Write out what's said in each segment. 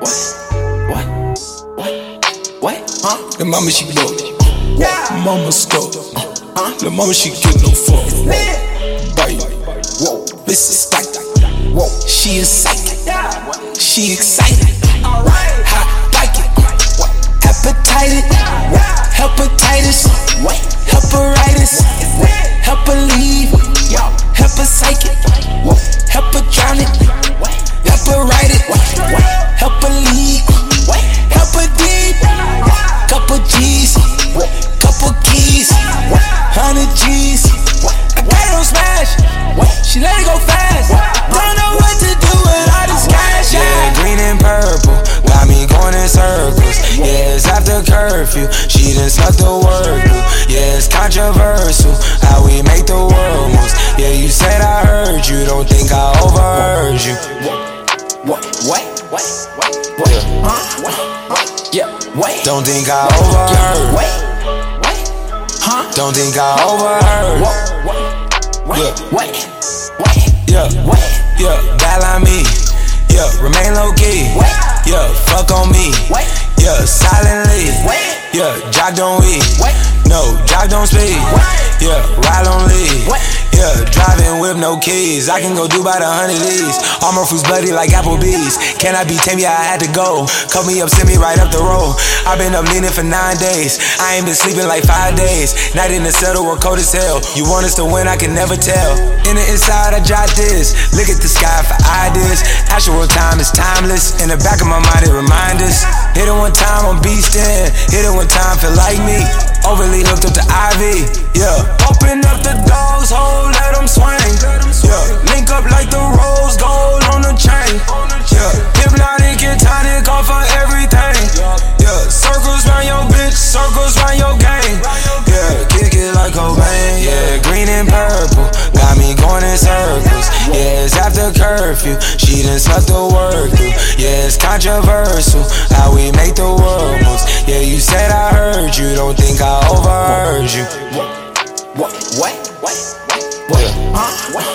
What? What? What? What? Huh? The mama she blowed. Yeah. Mama scope. Uh, huh? The mama she get no fuck. Baby. Whoa. This is tight. Whoa. She is psychic. She excited. Alright. I like it. What? Hepatitis. What? Hepatitis. What? What? Help her leave. Yo. Help her psychic. Curfew, she done snuck the word through. Yeah, it's controversial how we make the world moves. Yeah, you said I heard you, don't think I overheard you. What? What? What? What? What? Huh? Yeah. Wait. Don't think I overheard. Wait. Wait. Huh? Don't think I overheard. Wait. Yeah. Wait. Wait. Yeah, Wait. yeah, bad on me. Yeah, remain low key. Wait. Yeah, fuck on me. Wait. Yeah, silently. Wait. Jock don't we. Wait. No, jock don't speak. Yeah, ride on lead. Wait. Yeah, driving with no keys. I can go do about a hundred E's. All my fruits bloody like Applebee's. Can I be tame? Yeah, I had to go. Cut me up, send me right up the road. I've been up leaning for nine days. I ain't been sleeping like five days. Night in the settle, we're cold as hell. You want us to win, I can never tell. In the inside, I jot this. Look at the sky for ideas. Actual time is timeless. In the back of my mind, it reminds us. Hit it one time, I'm beastin'. Hit it one time, feel like me. Overly hooked up to Ivy. Yeah. Open up the doors, It's after curfew. She done snuck the word through. Yeah. It's controversial how we make the world moves. Yeah. You said I heard you. Don't think I overheard you. What? Wait. Wait. Yeah. Huh? Wait.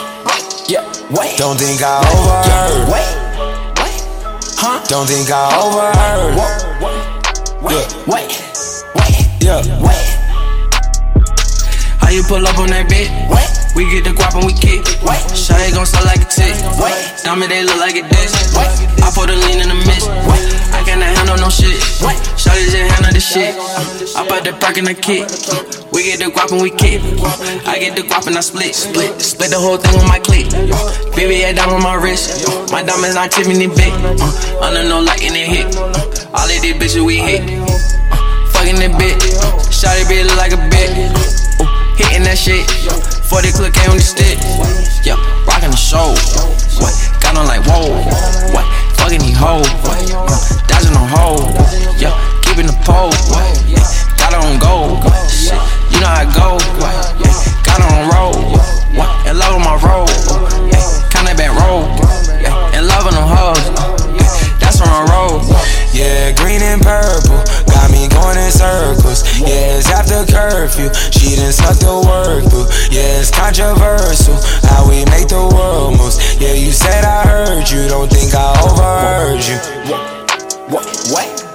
Yeah. Wait. Don't think I overheard. Wait. Wait. Huh? Don't think I overheard. Wait. Wait. Wait. Yeah. Wait. How you pull up on that bit? Wait. We get the guap and we kick. Wait. Shawty gon' sell like a tick. Wait. Diamond they look like a dish. Wait. I put a lean in the mist. Wait. I cannot handle no shit. Wait. Shawty just handle the shit. Uh, I put the perk in the kick. Uh, we get the guap and we kick. Uh, I get the guap and I split. Split. Split the whole thing with my click. Uh, baby, I diamond on my wrist. Uh, my diamonds not Tiffany big. Uh, under no light in the hit. Uh, all of these bitches we hit. Uh, fucking that bitch. Uh, Shawty bitch look like a bitch. Uh, hitting that shit. 40 clip came with the stick. Yeah, rocking the show. What? Got on like whoa. What? Fucking these hoes. Uh, dodging on hold. Yeah, keeping the pole. Yeah,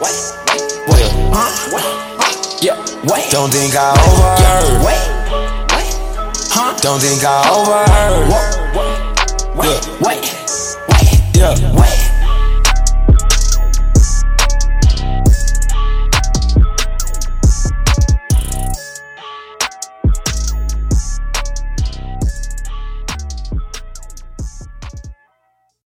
Wait. Yeah, Huh? Yeah. Wait. don't think I overheard. Wait. Wait. Huh? Don't think I overheard. Wait. Yeah. Wait. Wait. Yeah. Wait.